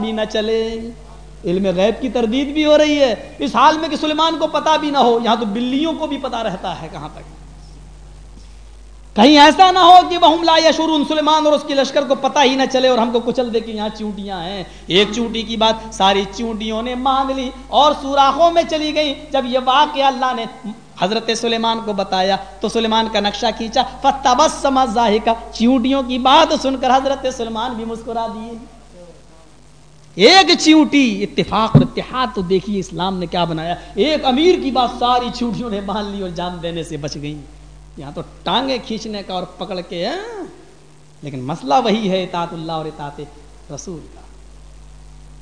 بھی نہ چلے۔ علم غیب کی تردید بھی ہو رہی ہے۔ اس حال میں کہ سلیمان کو پتا بھی نہ ہو، یہاں تو بلیوں کو بھی پتا رہتا ہے کہاں تک۔ کہیں ایسا نہ ہو کہ وہ لا یشورون سلیمان اور اس کی لشکر کو پتہ ہی نہ چلے اور ہم کو کچل دے کہ یہاں چونٹیاں ہیں۔ ایک چونٹی کی بات ساری چونٹیوں نے مان لی اور سوراخوں میں چلی گئی جب یہ واقعہ اللہ نے حضرت سلیمان کو بتایا تو سلیمان کا نقشہ کھینچا۔ فتبسم ضاحکا چونٹیوں کی بات سن کر حضرت سلیمان بھی مسکرا دیے۔ ایک چیوٹی، اتفاق اور اتحاد تو دیکھیے اسلام نے کیا بنایا۔ ایک امیر کی بات ساری چیوٹیوں نے مان لی اور جان دینے سے بچ گئی۔ یہاں تو ٹانگیں کھینچنے کا اور پکڑ کے ہیں لیکن مسئلہ وہی ہے، اطاعت اللہ اور اطاعت رسول کا۔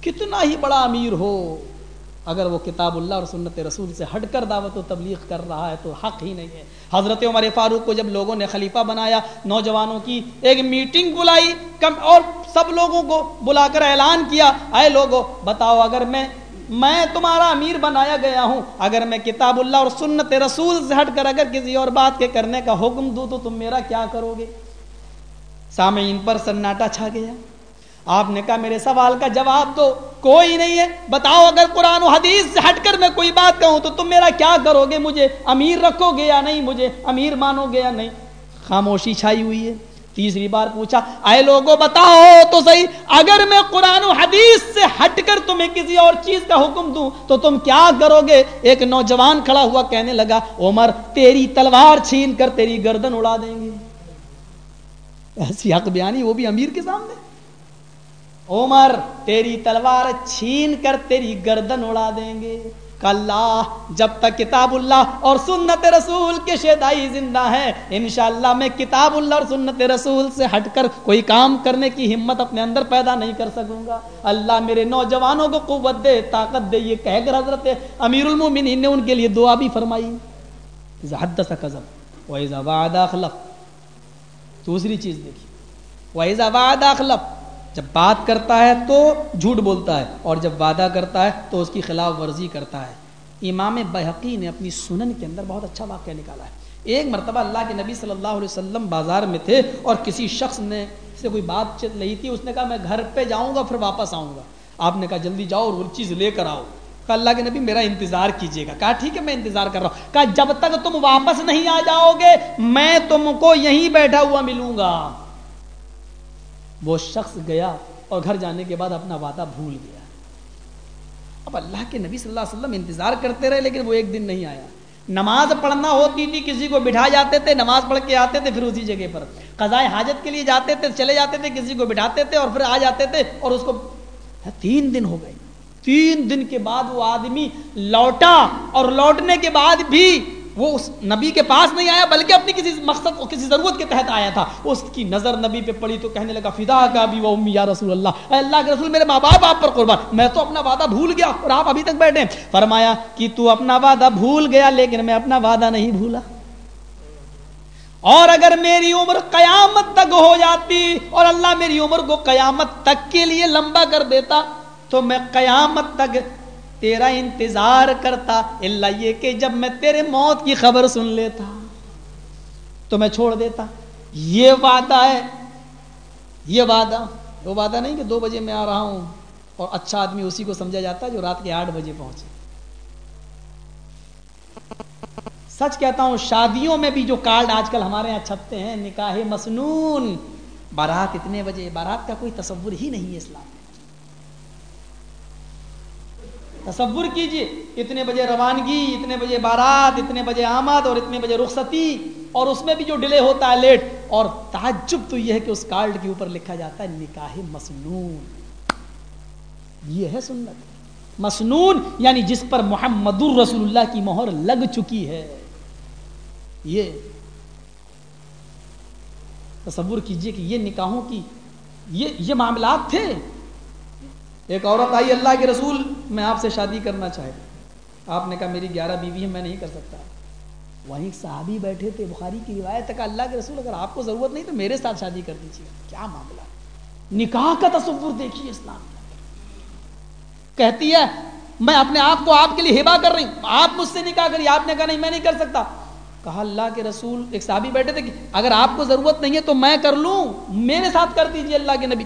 کتنا ہی بڑا امیر ہو، اگر وہ کتاب اللہ اور سنت رسول سے ہٹ کر دعوت و تبلیغ کر رہا ہے تو حق ہی نہیں ہے۔ حضرت عمر فاروق کو جب لوگوں نے خلیفہ بنایا، نوجوانوں کی ایک میٹنگ بلائی، کم اور سب لوگوں کو بلا کر اعلان کیا، اے لوگوں بتاؤ اگر میں میں تمہارا امیر بنایا گیا ہوں، اگر میں کتاب اللہ اور سنت رسول سے ہٹ کر اگر کسی اور بات کے کرنے کا حکم دوں تو تم میرا کیا کرو گے؟ سامعین پر سناٹا چھا گیا۔ آپ نے کہا میرے سوال کا جواب تو کوئی نہیں ہے۔ بتاؤ اگر قرآن و حدیث سے ہٹ کر میں کوئی بات کہوں تو تم میرا کیا کرو گے؟ مجھے امیر رکھو گے یا نہیں؟ مجھے امیر مانو گے یا نہیں؟ خاموشی چھائی ہوئی ہے۔ تیسری بار پوچھا، اے لوگوں بتاؤ تو صحیح، اگر میں قرآن و حدیث سے ہٹ کر تمہیں کسی اور چیز کا حکم دوں تو تم کیا کرو گے؟ ایک نوجوان کھڑا ہوا کہنے لگا، عمر، تیری تلوار چھین کر تیری گردن اڑا دیں گے۔ ایسی حق بیانی وہ بھی امیر کے سامنے۔ عمر، تیری تلوار چھین کر تیری گردن اڑا دیں گے۔ اللہ، جب تک کتاب اللہ اور سنت رسول کے شیدائی زندہ ہے انشاءاللہ میں کتاب اللہ اور سنت رسول سے ہٹ کر کوئی کام کرنے کی ہمت اپنے اندر پیدا نہیں کر سکوں گا۔ اللہ میرے نوجوانوں کو قوت دے، طاقت دے، یہ کہہ کر حضرت امیر المومنین نے ان کے لیے دعا بھی فرمائی۔ حدث قذب وَإِذَا وَعَدَ دوسری چیز دیکھی۔ وَإِذَا وَعَدَ أَخْلَفْ جب بات کرتا ہے تو جھوٹ بولتا ہے اور جب وعدہ کرتا ہے تو اس کی خلاف ورزی کرتا ہے۔ امام بحقی نے اپنی سنن کے اندر بہت اچھا واقعہ نکالا ہے۔ ایک مرتبہ اللہ کے نبی صلی اللہ علیہ وسلم بازار میں تھے اور کسی شخص نے سے کوئی بات چل رہی تھی، اس نے کہا میں گھر پہ جاؤں گا پھر واپس آؤں گا۔ آپ نے کہا جلدی جاؤ اور وہ چیز لے کر آؤ۔ کہا اللہ کے نبی میرا انتظار کیجیے گا۔ کہا ٹھیک ہے میں انتظار کر رہا ہوں۔ کہا جب تک تم واپس نہیں آ جاؤ گے میں تم کو یہیں بیٹھا ہوا ملوں گا۔ وہ شخص گیا اور گھر جانے کے بعد اپنا وعدہ بھول گیا۔ اب اللہ کے نبی صلی اللہ علیہ وسلم انتظار کرتے رہے لیکن وہ ایک دن نہیں آیا۔ نماز پڑھنا ہوتی تھی، کسی کو بٹھا جاتے تھے، نماز پڑھ کے آتے تھے، پھر اسی جگہ پر۔ قضائے حاجت کے لیے جاتے تھے، چلے جاتے تھے، کسی کو بٹھاتے تھے اور پھر آ جاتے تھے اور اس کو تین دن ہو گئے۔ تین دن کے بعد وہ آدمی لوٹا اور لوٹنے کے بعد بھی وہ اس نبی کے پاس نہیں آیا، بلکہ اپنی کسی مقصد اور کسی ضرورت کے تحت آیا تھا۔ اس کی نظر نبی پہ پڑی تو کہنے لگا، فدا کا بھی وہ امی یا رسول اللہ۔ اے اللہ کے رسول، میرے ماں باپ آپ پر قربان۔ میں تو اپنا وعدہ بھول گیا اور آپ ابھی تک بیٹھے فرمایا کہ تو اپنا وعدہ بھول گیا، لیکن میں اپنا وعدہ نہیں بھولا۔ اور اگر میری عمر قیامت تک ہو جاتی اور اللہ میری عمر کو قیامت تک کے لیے لمبا کر دیتا، تو میں قیامت تک تیرا انتظار کرتا اللہ یہ کہ جب میں تیرے موت کی خبر سن لیتا، تو میں چھوڑ دیتا۔ یہ وعدہ ہے۔ یہ وعدہ۔ وہ وعدہ نہیں کہ دو بجے میں آ رہا ہوں اور اچھا آدمی اسی کو سمجھا جاتا ہے جو رات کے آٹھ بجے پہنچے۔ سچ کہتا ہوں، شادیوں میں بھی جو کارڈ آج کل ہمارے یہاں چھپتے ہیں، نکاح مسنون بارات اتنے بجے، بارات کا کوئی تصور ہی نہیں ہے اسلام میں تصور کیجیے، اتنے بجے روانگی، اتنے بجے بارات، اتنے بجے آمد اور اتنے بجے رخصتی، اور اس میں بھی جو ڈیلے ہوتا ہے لیٹ، اور تعجب تو یہ ہے کہ اس کارڈ کے اوپر لکھا جاتا ہے نکاح مسنون۔ یہ ہے سنت۔ مسنون یعنی جس پر محمد الرسول اللہ کی مہر لگ چکی ہے۔ یہ تصور کیجیے کہ یہ نکاحوں کی، یہ یہ معاملات تھے۔ ایک عورت آئی اللہ کے رسول، میں آپ سے شادی کرنا چاہے آپ نے کہا میری گیارہ بیوی ہے میں نہیں کر سکتا۔ وہیں صحابی بیٹھے تھے، بخاری کی روایت تک اللہ کے رسول، اگر آپ کو ضرورت نہیں تو میرے ساتھ شادی کر دیجیے۔ کیا معاملہ؟ نکاح کا تصور دیکھیے اسلام کہتی ہے، میں اپنے آپ کو آپ کے لیے ہبا کر رہی ہوں۔ آپ مجھ سے نکاح کریے۔ آپ نے کہا نہیں، میں نہیں کر سکتا۔ کہا اللہ کے رسول، ایک صحابی بیٹھے تھے کہ اگر آپ کو ضرورت نہیں ہے تو میں کر لوں۔ میرے ساتھ کر دیجیے اللہ کے نبی۔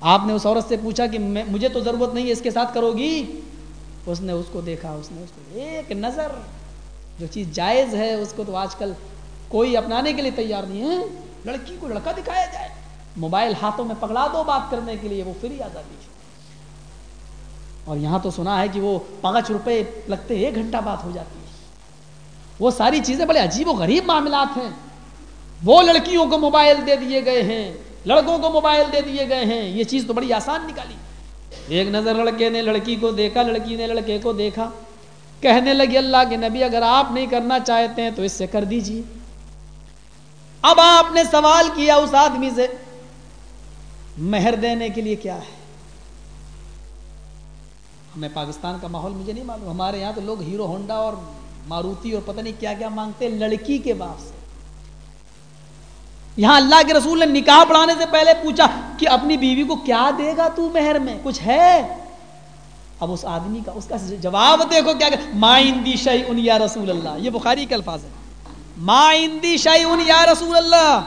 آپ نے اس عورت سے پوچھا کہ مجھے تو ضرورت نہیں ہے اس کے ساتھ کرو گی؟ اس نے اس کو دیکھا، اس نے اس کو ایک نظر، جو چیز جائز ہے، اس کو تو آج کل کوئی اپنانے کے لیے تیار نہیں ہے۔ لڑکی کو لڑکا دکھایا جائے۔ موبائل ہاتھوں میں پکڑا دو بات کرنے کے لیے، وہ فری آزادی ہے اور یہاں تو سنا ہے کہ وہ پانچ روپے لگتے ایک گھنٹہ بات ہو جاتی ہے۔ وہ ساری چیزیں بڑے عجیب و غریب معاملات ہیں۔ وہ لڑکیوں کو موبائل دے دیے گئے ہیں۔ لڑکوں کو موبائل دے دیے گئے ہیں۔ یہ چیز تو بڑی آسان نکالی۔ ایک نظر لڑکے نے لڑکی کو دیکھا، لڑکی نے لڑکے کو دیکھا۔ کہنے لگی، اللہ کے نبی، اگر آپ نہیں کرنا چاہتے ہیں تو اس سے کر دیجیے اب آپ نے سوال کیا اس آدمی سے، مہر دینے کے لیے کیا ہے؟ ہمیں پاکستان کا ماحول مجھے نہیں معلوم۔ ہمارے یہاں تو لوگ ہیرو ہونڈا اور ماروتی اور پتہ نہیں کیا کیا مانگتے لڑکی کے باپ سے۔ یہاں اللہ کے رسول نے نکاح پڑھانے سے پہلے پوچھا کہ اپنی بیوی کو کیا دے گا تو مہر میں؟ کچھ ہے؟ اب اس آدمی کا اس کا جواب دیکھو کیا ما اندی شعی ان یا رسول اللہ۔ یہ بخاری کے الفاظ ہے ما اندی شعی ان یا رسول اللہ۔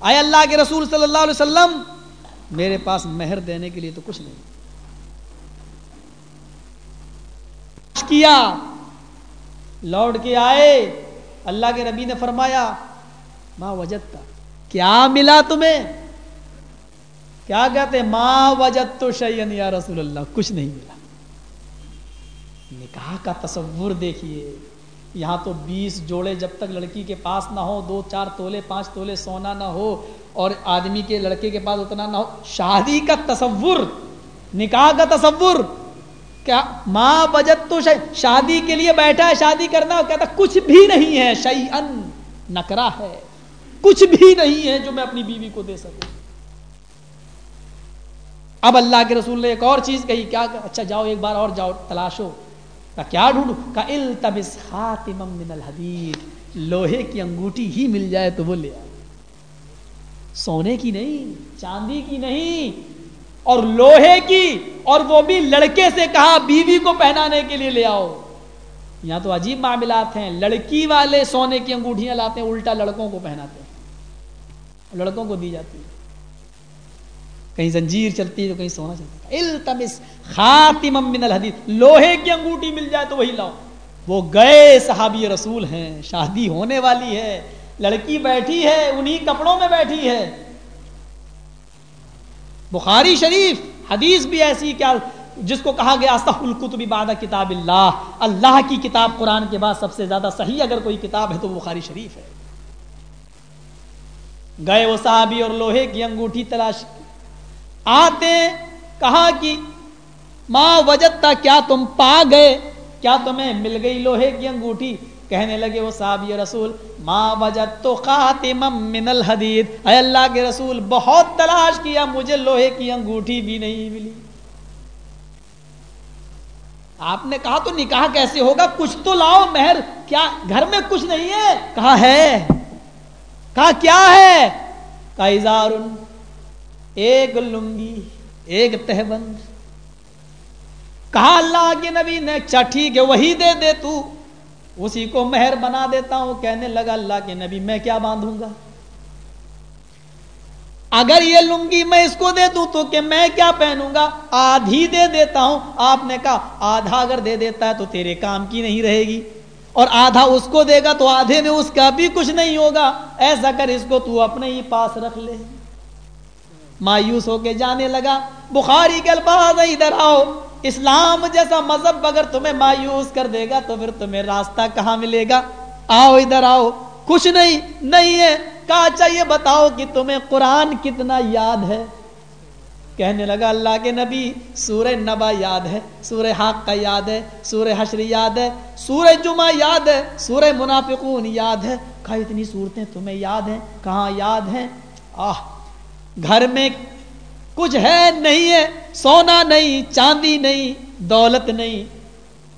آئے اللہ کے رسول صلی اللہ علیہ وسلم، میرے پاس مہر دینے کے لیے تو کچھ نہیں۔ کیا۔ لوٹ کے آئے۔ اللہ کے نبی نے فرمایا ماں وجد کیا ملا تمہیں؟ کیا کہتے ماں وجد تو شعین یا رسول اللہ کچھ نہیں ملا۔ نکاح کا تصور دیکھیے، یہاں تو بیس جوڑے جب تک لڑکی کے پاس نہ ہو، دو چار تولے، پانچ تولے سونا نہ ہو، اور آدمی کے لڑکے کے پاس اتنا نہ ہو، شادی کا تصور، نکاح کا تصور، کیا ماں بجت تو شادی کے لیے بیٹھا ہے، شادی کرنا، کہتا کچھ بھی نہیں ہے شعی ان نکرا ہے۔ کچھ بھی نہیں ہے جو میں اپنی بیوی کو دے سکوں۔ اب اللہ کے رسول نے ایک اور چیز کہی، کیا اچھا جاؤ، ایک بار اور جاؤ تلاشو کا کیا ڈھونڈو کا التبس خاتم من الحدید۔ لوہے کی انگوٹھی ہی مل جائے تو وہ لے آئے سونے کی نہیں، چاندی کی نہیں، اور لوہے کی، اور وہ بھی لڑکے سے کہا، بیوی کو پہنانے کے لیے لے آؤ۔ یہاں تو عجیب معاملات ہیں۔ لڑکی والے سونے کی انگوٹھیاں لاتے ہیں، الٹا لڑکوں کو پہناتے ہیں۔ لڑکوں کو دی جاتی ہے۔ کہیں زنجیر چلتی ہے تو کہیں سونا چلتا ہے۔ التمس خاتم من الحدید لوہے کی انگوٹھی مل جائے تو وہی لاؤ۔ وہ گئے صحابی رسول ہیں، شادی ہونے والی ہے۔ لڑکی بیٹھی ہے، انہی کپڑوں میں بیٹھی ہے۔ بخاری شریف، حدیث بھی ایسی کیا جس کو کہا گیا القتب بعد کتاب اللہ۔ اللہ کی کتاب قرآن کے بعد سب سے زیادہ صحیح اگر کوئی کتاب ہے تو وہ بخاری شریف ہے۔ گئے وہ صحابی اور لوہے کی انگوٹھی تلاش آتے کہا کہ ماں وجدتا، کیا تم پا گئے؟ کیا تمہیں مل گئی لوہے کی انگوٹھی؟ کہنے لگے وہ صحابی رسول ماں وجد تو خاتم من الحدید۔ اے اللہ کے رسول، بہت تلاش کیا، مجھے لوہے کی انگوٹھی بھی نہیں ملی۔ آپ نے کہا تو نکاح کیسے ہوگا؟ کچھ تو لاؤ مہر، کیا گھر میں کچھ نہیں ہے؟ کہا ہے۔ کہا، کیا ہے؟ کہا اظہار ایک لنگی، ایک تہبند۔ کہا، اللہ کے نبی نے اچھا ٹھیک ہے، وہی دے دے تو۔ اسی کو مہر بنا دیتا ہوں۔ کہنے لگا، اللہ کے نبی، میں کیا باندھوں گا؟ اگر یہ لنگی میں اس کو دے دوں تو کہ میں کیا پہنوں گا؟ آدھی دے دیتا ہوں۔ آپ نے کہا، آدھا اگر دے دیتا ہے تو تیرے کام کی نہیں رہے گی۔ اور آدھا اس کو دے گا تو آدھے میں اس کا بھی کچھ نہیں ہوگا۔ ایسا کر اس کو تو اپنے ہی پاس رکھ لے۔ مایوس ہو کے جانے لگا۔ بخاری کے الفاظ ادھر آؤ۔ اسلام جیسا مذہب اگر تمہیں مایوس کر دے گا تو پھر تمہیں راستہ کہاں ملے گا؟ آؤ ادھر آؤ۔ کچھ نہیں نہیں ہے۔ کہا چاہیے بتاؤ کہ تمہیں قرآن کتنا یاد ہے۔ کہنے لگا، اللہ کے نبی، سورہ نبا یاد ہے، سورہ حاق کا یاد ہے، سورہ حشر یاد ہے، سورہ جمعہ یاد ہے، سورہ منافقون یاد ہے۔ کہا، اتنی صورتیں تمہیں یاد ہیں؟ کہاں یاد ہیں؟ آہ، گھر میں کچھ ہے نہیں ہے، سونا نہیں، چاندی نہیں، دولت نہیں،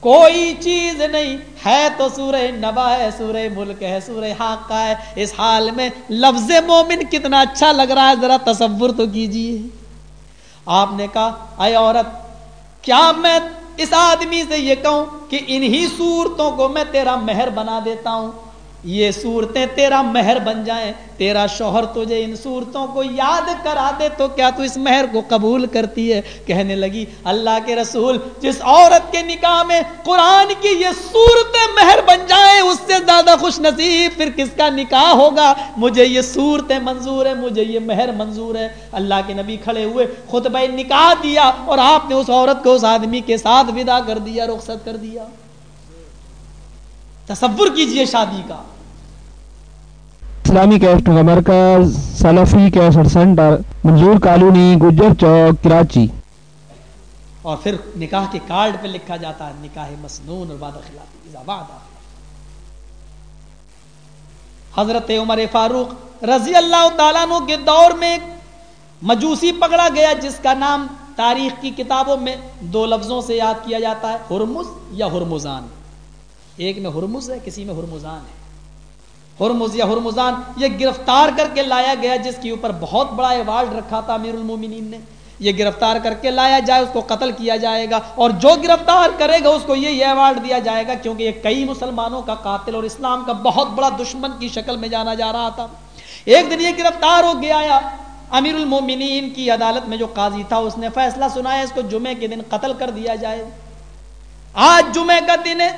کوئی چیز نہیں۔ ہے تو سورہ نبا ہے، سورہ ملک ہے، سورہ حاق کا ہے۔ اس حال میں لفظ مومن کتنا اچھا لگ رہا ہے، ذرا تصور تو کیجیے۔ آپ نے کہا، اے عورت، کیا میں اس آدمی سے یہ کہوں کہ انہی صورتوں کو میں تیرا مہر بنا دیتا ہوں؟ یہ صورتیں تیرا مہر بن جائیں، تیرا شوہر تجھے ان صورتوں کو یاد کرا دے، تو کیا تو اس مہر کو قبول کرتی ہے؟ کہنے لگی، اللہ کے رسول، جس عورت کے نکاح میں قرآن کی یہ صورتیں مہر بن جائیں، اس سے زیادہ خوش نصیب، پھر کس کا نکاح ہوگا؟ مجھے یہ صورتیں منظور ہے مجھے یہ مہر منظور ہے۔ اللہ کے نبی کھڑے ہوئے خود نکاح دیا، اور آپ نے اس عورت کو اس آدمی کے ساتھ ودا کر دیا، رخصت کر دیا۔ تصور کیجیے شادی کا۔ اسلامی کیسٹ کا مرکز، Salafi cassette centre, Manzoor colony, Gujar Chowk, Karachi. اور پھر نکاح کے کارڈ پہ لکھا جاتا ہے، نکاح مسنون اور وعدہ خلافی وعدہ حضرت عمر فاروق رضی اللہ تعالیٰ عنہ کے دور میں مجوسی پکڑا گیا، جس کا نام تاریخ کی کتابوں میں دو لفظوں سے یاد کیا جاتا ہے، ہرمز یا ہرمزان۔ ایک میں ہرمز ہے، کسی میں ہرمزان ہے۔ ہرمز یا ہرمزان یہ گرفتار کر کے لایا گیا جس کے اوپر بہت بڑا ایوارڈ رکھا تھا امیر المومنین نے۔ یہ گرفتار کر کے لایا جائے، اس کو قتل کیا جائے گا اور جو گرفتار کرے گا، اس کو یہ ایوارڈ دیا جائے گا کیونکہ یہ کئی مسلمانوں کا قاتل اور اسلام کا بہت بڑا دشمن کی شکل میں جانا جا رہا تھا۔ ایک دن یہ گرفتار ہو گیا، امیر المومنین کی عدالت میں جو قاضی تھا، اس نے فیصلہ سنایا، اس کو جمعے کے دن قتل کر دیا جائے۔ آج جمعے کا دن ہے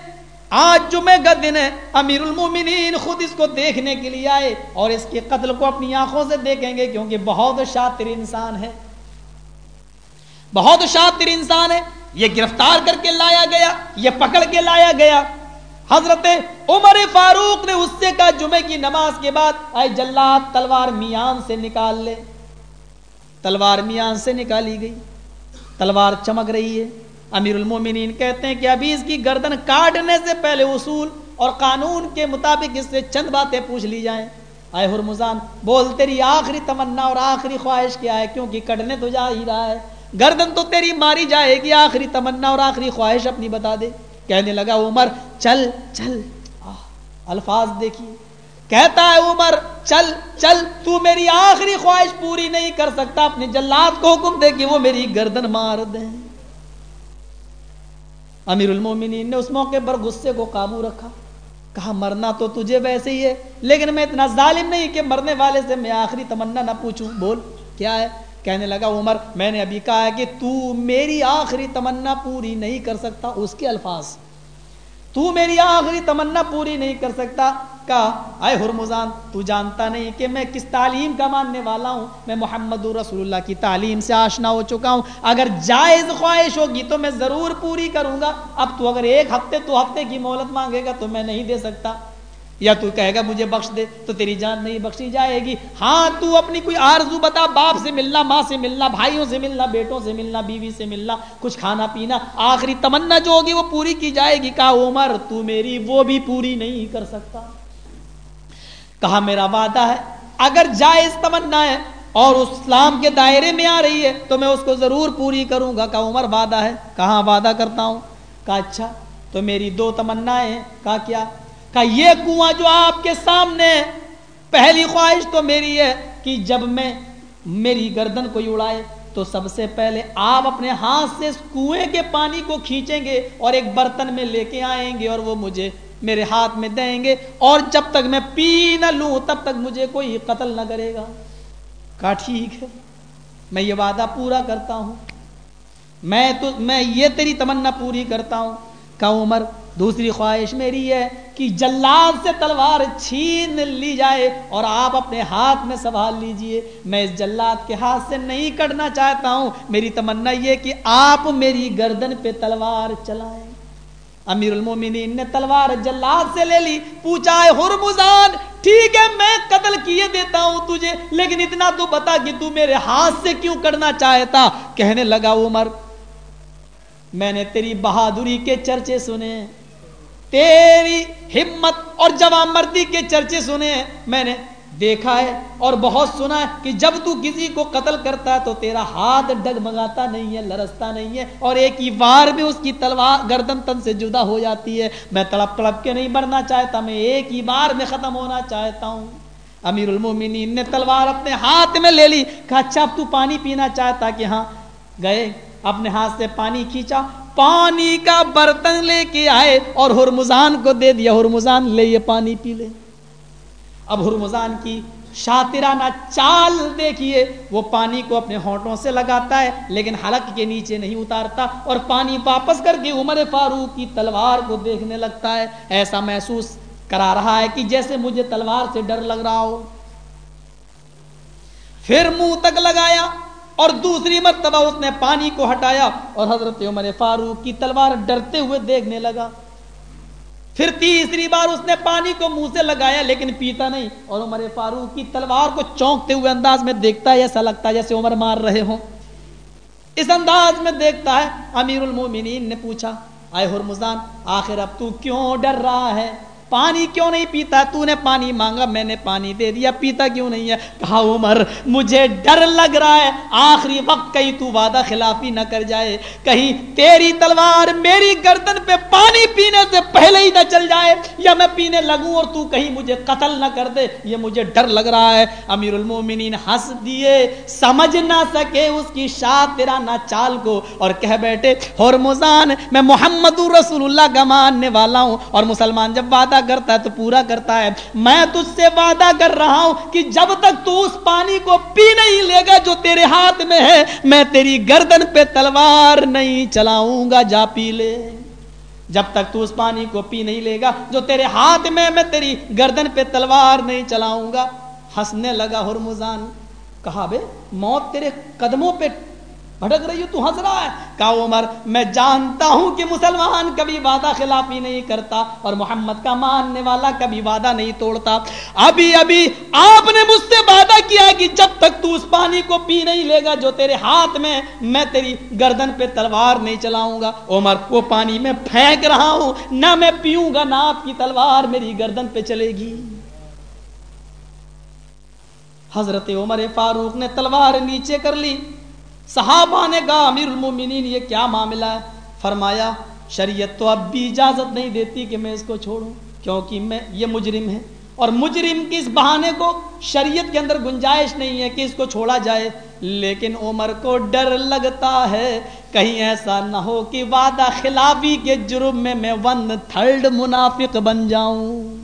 آج جمعے کا دن ہے، امیر المومنین خود اس کو دیکھنے کے لیے آئے اور اس کے قتل کو اپنی آنکھوں سے دیکھیں گے کیونکہ بہت شاطر انسان ہے۔ بہت شاطر انسان ہے۔ یہ گرفتار کر کے لایا گیا، یہ پکڑ کے لایا گیا۔ حضرت عمر فاروق نے اس سے کہا جمعے کی نماز کے بعد آئے جلات تلوار میان سے نکال لے۔ تلوار میان سے نکالی گئی۔ تلوار چمک رہی ہے۔ امیر المومنین کہتے ہیں کہ ابھی اس کی گردن کاٹنے سے پہلے اصول اور قانون کے مطابق اس سے چند باتیں پوچھ لی جائیں۔ آئے حرمزان بول، تیری آخری تمنا اور آخری خواہش کیا ہے؟ کیونکہ کٹنے تو جا ہی رہا ہے۔ گردن تو تیری ماری جائے گی، آخری تمنا اور آخری خواہش اپنی بتا دے۔ کہنے لگا عمر، چل چل۔ آہ، الفاظ دیکھیے۔ کہتا ہے عمر، چل چل، تو میری آخری خواہش پوری نہیں کر سکتا۔ اپنے جلات کو حکم دے کہ وہ میری گردن مار دیں۔ امیر المومنین نے اس موقع پر غصے کو قابو رکھا، کہا، مرنا تو تجھے ویسے ہی ہے، لیکن میں اتنا ظالم نہیں کہ مرنے والے سے میں آخری تمنا نہ پوچھوں۔ بول، کیا ہے؟ کہنے لگا، عمر، میں نے ابھی کہا ہے کہ تو میری آخری تمنا پوری نہیں کر سکتا، اس کے الفاظ۔ تو میری آخری تمنا پوری نہیں کر سکتا۔ کہا، اے حرمزان تو جانتا نہیں کہ میں کس تعلیم کا ماننے والا ہوں۔ میں محمد رسول اللہ کی تعلیم سے آشنا ہو چکا ہوں۔ اگر جائز خواہش ہوگی تو میں ضرور پوری کروں گا۔ اب تو اگر ایک ہفتے، تو ہفتے کی مہلت مانگے گا تو میں نہیں دے سکتا۔ یا تو کہے گا مجھے بخش دے، تو تیری جان نہیں بخشی جائے گی۔ ہاں تو اپنی کوئی آرزو بتا، باپ سے ملنا، ماں سے ملنا، بھائیوں سے ملنا، بیٹوں سے ملنا، بیوی سے ملنا، کچھ کھانا پینا، آخری تمنا جو ہوگی وہ پوری کی جائے گی۔ کہا، عمر، تو میری وہ بھی پوری نہیں کر سکتا۔ کہا، میرا وعدہ ہے، اگر جائز تمنا ہے اور اسلام کے دائرے میں آ رہی ہے، تو میں اس کو ضرور پوری کروں گا۔ کہا، عمر، وعدہ ہے۔ کہاں وعدہ کرتا ہوں؟ کہا اچھا تو میری دو تمنا ہے کہا، کیا؟ کہا یہ کنواں جو آپ کے سامنے پہلی خواہش تو میری ہے کہ جب میں میری گردن کو اڑائے تو سب سے پہلے آپ اپنے ہاتھ سے کنویں کے پانی کو کھینچیں گے اور ایک برتن میں لے کے آئیں گے اور وہ مجھے میرے ہاتھ میں دیں گے اور جب تک میں پی نہ لوں تب تک مجھے کوئی قتل نہ کرے گا۔ کہا، ٹھیک ہے، میں یہ وعدہ پورا کرتا ہوں۔ میں تو، میں یہ تیری تمنا پوری کرتا ہوں۔ کہ عمر دوسری خواہش میری ہے کہ جلاد سے تلوار چھین لی جائے اور آپ اپنے ہاتھ میں سنبھال لیجیے۔ میں اس جلاد کے ہاتھ سے نہیں کٹنا چاہتا ہوں۔ میری تمنا یہ کہ آپ میری گردن پہ تلوار چلائیں۔ امیر المومنین نے تلوار جلاد سے لے لی۔ پوچھا ہے، ہرمزان، ٹھیک ہے، میں قتل کیے دیتا ہوں تجھے، لیکن اتنا تو بتا کہ تو میرے ہاتھ سے کیوں کرنا چاہتا؟ کہنے لگا عمر، میں نے تیری بہادری کے چرچے سنے تیری ہمت اور جوان مردی کے چرچے سنے ہیں۔ میں نے دیکھا ہے اور بہت سنا ہے کہ جب تو کسی کو قتل کرتا ہے تو تیرا ہاتھ ڈگمگاتا نہیں ہے لرستا نہیں ہے اور ایک ہی وار میں اس کی تلوار گردن تن سے جدا ہو جاتی ہے۔ میں تڑپ تڑپ کے نہیں مرنا چاہتا، میں ایک ہی بار میں ختم ہونا چاہتا ہوں۔ امیر المومنین نے تلوار اپنے ہاتھ میں لے لی، کہا اچھا اب تو پانی پینا چاہتا کہ ہاں گئے، اپنے ہاتھ سے پانی کھینچا۔ پانی کا برتن لے کے آئے اور ہرمزان کو دے دیا۔ ہرمزان، لے یہ پانی پی لے۔ اب ہرمزان کی شاطرانہ چال دیکھیے، وہ پانی کو اپنے ہونٹوں سے لگاتا ہے، لیکن حلق کے نیچے نہیں اتارتا اور پانی واپس کر کے عمر فاروق کی تلوار کو دیکھنے لگتا ہے۔ ایسا محسوس کرا رہا ہے کہ جیسے مجھے تلوار سے ڈر لگ رہا ہو۔ پھر منہ تک لگایا۔ اور دوسری مرتبہ اس نے پانی کو ہٹایا اور حضرت عمر فاروق کی تلوار ڈرتے ہوئے دیکھنے لگا۔ پھر تیسری بار اس نے پانی کو منہ سے لگایا لیکن پیتا نہیں اور عمر فاروق کی تلوار کو چونکتے ہوئے انداز میں دیکھتا ہے، ایسا لگتا ہے جیسے عمر مار رہے ہوں۔ اس انداز میں دیکھتا ہے، امیر المومنین نے پوچھا، آئے ہرمزان، آخر اب تو کیوں ڈر رہا ہے؟ پانی کیوں نہیں پیتا؟ تو نے پانی مانگا، میں نے پانی دے دیا، پیتا کیوں نہیں ہے؟ کہا، عمر، مجھے ڈر لگ رہا ہے۔ آخری وقت کہیں تو وعدہ خلافی نہ کر جائے۔ کہیں، تیری تلوار میری گردن پہ پانی پینے سے پہلے ہی نہ چل جائے۔ یا میں پینے لگوں اور تو کہیں مجھے قتل نہ کر دے۔ یہ مجھے ڈر لگ رہا ہے۔ امیر المومنین ہنس دیے سمجھ نہ سکے اس کی شاہ تیرا نہ چال کو۔ اور کہہ بیٹھے ہرمزان میں محمد رسول اللہ کا ماننے والا ہوں۔ اور مسلمان جب وعدہ وعدہ کرتا ہے تو پورا کرتا ہے۔ میں تجھ سے وعدہ کر رہا ہوں کہ جب تک تو اس پانی کو پی نہیں لے گا جو تیرے ہاتھ میں ہے، میں تیری گردن پہ تلوار نہیں چلاؤں گا، جا پی لے۔ جب تک تو اس پانی کو پی نہیں لے گا، جو تیرے ہاتھ میں میں تیری گردن پہ تلوار نہیں چلاؤں گا۔ ہنسنے لگا ہرمزان۔ کہا بے، موت تیرے قدموں پہ بھٹک رہی ہو تو ہنس رہا ہے۔ کہا، عمر، میں جانتا ہوں کہ مسلمان کبھی وعدہ خلافی نہیں کرتا اور محمد کا ماننے والا کبھی وعدہ نہیں توڑتا۔ ابھی ابھی، آپ نے مجھ سے وعدہ کیا کہ جب تک تو اس پانی کو پی نہیں لے گا جو تیرے ہاتھ میں میں تیری گردن پہ تلوار نہیں چلاؤں گا۔ عمر، وہ پانی میں پھینک رہا ہوں۔ نہ میں پیوں گا، نہ آپ کی تلوار میری گردن پہ چلے گی۔ حضرت عمر فاروق نے تلوار نیچے کر لی۔ صحابہ نے کہا، امیر المومنین، یہ کیا معاملہ ہے؟ فرمایا، شریعت تو اب بھی اجازت نہیں دیتی کہ میں اس کو چھوڑوں، کیونکہ میں، یہ مجرم ہے۔ اور مجرم کی اس بہانے کو شریعت کے اندر گنجائش نہیں ہے کہ اس کو چھوڑا جائے، لیکن عمر کو ڈر لگتا ہے۔ کہیں ایسا نہ ہو کہ وعدہ خلافی کے جرم میں میں ون تھرڈ منافق بن جاؤں۔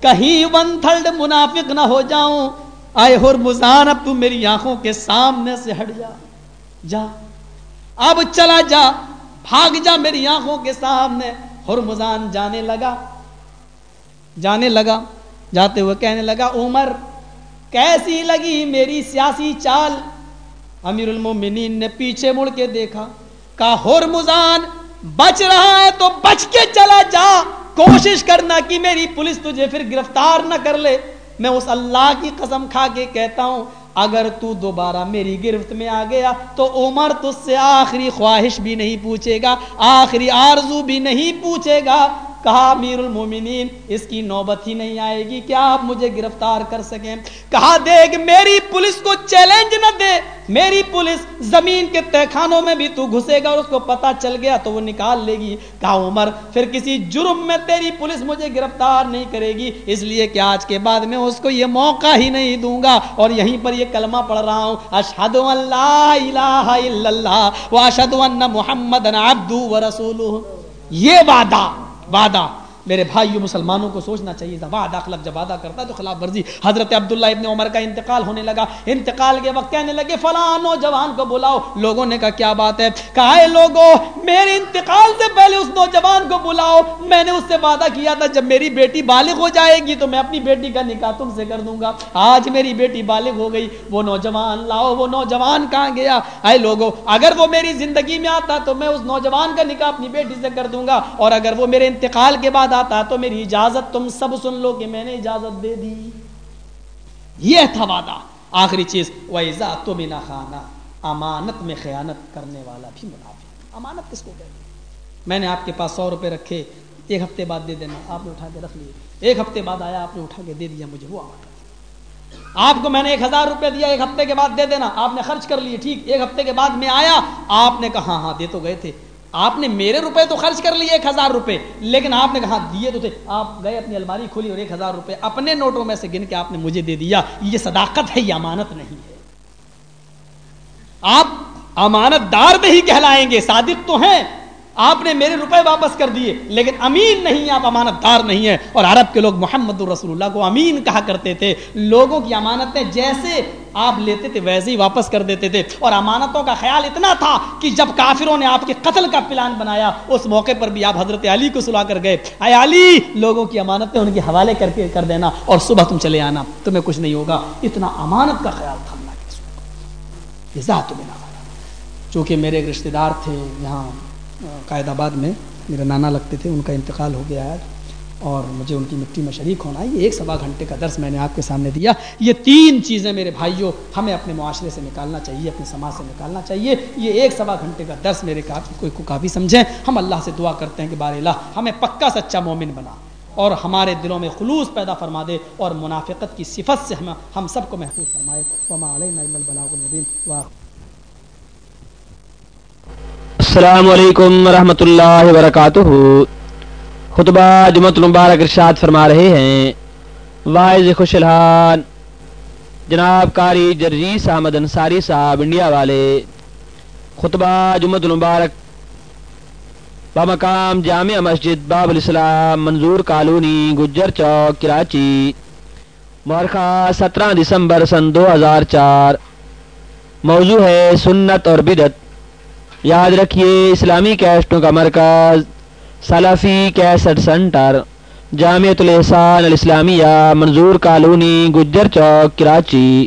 کہیں ون تھرڈ منافق نہ ہو جاؤں آئے ہر اب تو میری آنکھوں کے سامنے سے ہٹ جا۔ جا۔ اب چلا جا۔ بھاگ جا میری آنکھوں کے سامنے۔ ہرمزان جانے لگا۔ جانے لگا۔ جاتے ہوئے کہنے لگا، عمر، کیسی لگی میری سیاسی چال؟ امیر المومنین نے پیچھے مڑ کے دیکھا۔ کہا ہرمزان بچ رہا ہے تو بچ کے چلا جا۔ کوشش کرنا کہ میری پولیس تجھے پھر گرفتار نہ کر لے۔ میں اس اللہ کی قسم کھا کے کہتا ہوں، اگر تو دوبارہ میری گرفت میں آ گیا تو عمر تجھ سے آخری خواہش بھی نہیں پوچھے گا، آخری آرزو بھی نہیں پوچھے گا۔ کہا امیر المومنین اس کی نوبت ہی نہیں آئے گی، کیا آپ مجھے گرفتار کر سکیں؟ کہا، دیکھ، میری پولیس کو چیلنج نہ دے، میری پولیس زمین کے تہخانوں میں بھی تو گھسے گا اور اس کو پتا چل گیا تو وہ نکال لے گی۔ کہا، عمر، پھر کسی جرم میں تیری پولیس مجھے گرفتار نہیں کرے گی، اس لیے کہ آج کے بعد میں اس کو یہ موقع ہی نہیں دوں گا۔ اور یہیں پر یہ کلمہ پڑھ رہا ہوں، اشہد اللہ الہ الا اللہ و اشہد ان محمد عبدو و یہ وعدہ وعدہ۔ میرے بھائیو مسلمانوں کو سوچنا چاہیے وعدہ خلق جب وعدہ کرتا تو خلاف ورزی۔ حضرت عبداللہ ابن عمر کا انتقال ہونے لگا۔ انتقال کے وقت کہنے لگے، فلاں نوجوان کو بلاؤ۔ لوگوں نے کہا، کیا بات ہے؟ کہا، اے لوگوں میرے انتقال سے پہلے اس نوجوان کو بلاؤ۔ میں نے اس سے وعدہ کیا تھا، جب میری بیٹی بالغ ہو جائے گی تو میں اپنی بیٹی کا نکاح تم سے کر دوں گا۔ آج میری بیٹی بالغ ہو گئی۔ وہ نوجوان، لاؤ، وہ نوجوان کہاں گیا؟ اے لوگوں اگر وہ میری زندگی میں آتا تو میں اس نوجوان کا نکاح اپنی بیٹی سے کر دوں گا۔ اور اگر وہ میرے انتقال کے بعد یاد آتا تو میری اجازت تم سب سن لو کہ میں نے اجازت دے دی۔ یہ تھا وعدہ۔ آخری چیز ویزا تو بنا خانہ امانت میں خیانت کرنے والا بھی منافع امانت کس کو کہتے میں نے آپ کے پاس سو روپے رکھے، ایک ہفتے بعد دے دینا، آپ نے اٹھا کے رکھ لیے۔ ایک ہفتے بعد آیا، آپ نے اٹھا کے دے دیا، مجھے وہ امانت آپ کو میں نے ایک ہزار روپے دیا، ایک ہفتے کے بعد دے دینا۔ آپ نے خرچ کر لیے، ٹھیک۔ ایک ہفتے کے بعد میں آیا، آپ نے کہا ہاں ہاں دے تو گئے تھے۔ آپ نے میرے روپے تو خرچ کر لیے ایک ہزار روپے، لیکن آپ نے کہا، دیے تو تھے۔ آپ گئے اپنی الماری کھولی اور ایک ہزار روپے اپنے نوٹوں میں سے گن کے آپ نے مجھے دے دیا۔ یہ صداقت ہے، یہ امانت نہیں ہے۔ آپ امانت دار نہیں کہلائیں گے، صادق تو ہیں۔ آپ نے میرے روپے واپس کر دیے، لیکن امین نہیں، آپ امانت دار نہیں ہیں۔ اور عرب کے لوگ محمد الرسول اللہ کو امین کہا کرتے تھے۔ لوگوں کی امانتیں جیسے آپ لیتے تھے، ویسے ہی واپس کر دیتے تھے۔ اور امانتوں کا خیال اتنا تھا کہ جب کافروں نے آپ کے قتل کا پلان بنایا، اس موقع پر بھی آپ حضرت علی کو سلا کر گئے۔ اے علی، لوگوں کی امانتیں ان کے حوالے کر کے کر دینا اور صبح تم چلے آنا۔ تمہیں کچھ نہیں ہوگا۔ اتنا امانت کا خیال تھا۔ اللہ کے ذات بنا۔ چونکہ میرے ایک رشتے دار تھے، یہاں قائد آباد میں میرے نانا لگتے تھے، ان کا انتقال ہو گیا ہے اور مجھے ان کی مٹی میں شریک ہونا یہ ایک سوا گھنٹے کا درس میں نے آپ کے سامنے دیا۔ یہ تین چیزیں میرے بھائیوں، ہمیں اپنے معاشرے سے نکالنا چاہیے، اپنے سماج سے نکالنا چاہیے۔ یہ ایک سوا گھنٹے کا درس میرے کوئی کو کافی سمجھیں۔ ہم اللہ سے دعا کرتے ہیں کہ بار اللہ ہمیں پکا سچا مومن بنا اور ہمارے دلوں میں خلوص پیدا فرما دے اور منافقت کی صفت سے ہم ہم سب کو محفوظ فرمائے۔ وما علینا البلاغ المبین السلام علیکم ورحمۃ اللہ وبرکاتہ۔ خطبہ جمعت المبارک ارشاد فرما رہے ہیں۔ واعظ خوش الحان جناب کاری جرجیس احمد انصاری صاحب، انڈیا والے۔ خطبہ جمعت المبارک۔ بمقام جامع مسجد باب الاسلام، منظور کالونی، گجر چوک، کراچی۔ مورخہ سترہ دسمبر سن دو ہزار چار۔ موضوع ہے سنت اور بدت یاد رکھیے، اسلامی کیسٹوں کا مرکز سلفی کیسٹ سنٹر، جامعۃ الحسان الاسلامیہ، منظور کالونی، گجر چوک، کراچی۔